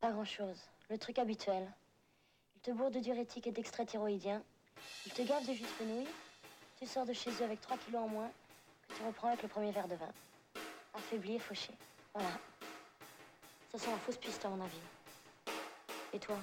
Pas grand-chose. Le truc habituel. Il te bourre de diurétique et d'extrait thyroïdien. Il te gave de jus de fenouil. Tu sors de chez eux avec 3 kilos en moins que tu reprends avec le premier verre de vin. Affaibli et fauché. Voilà. Ça sent la fausse piste à mon avis. Et toi?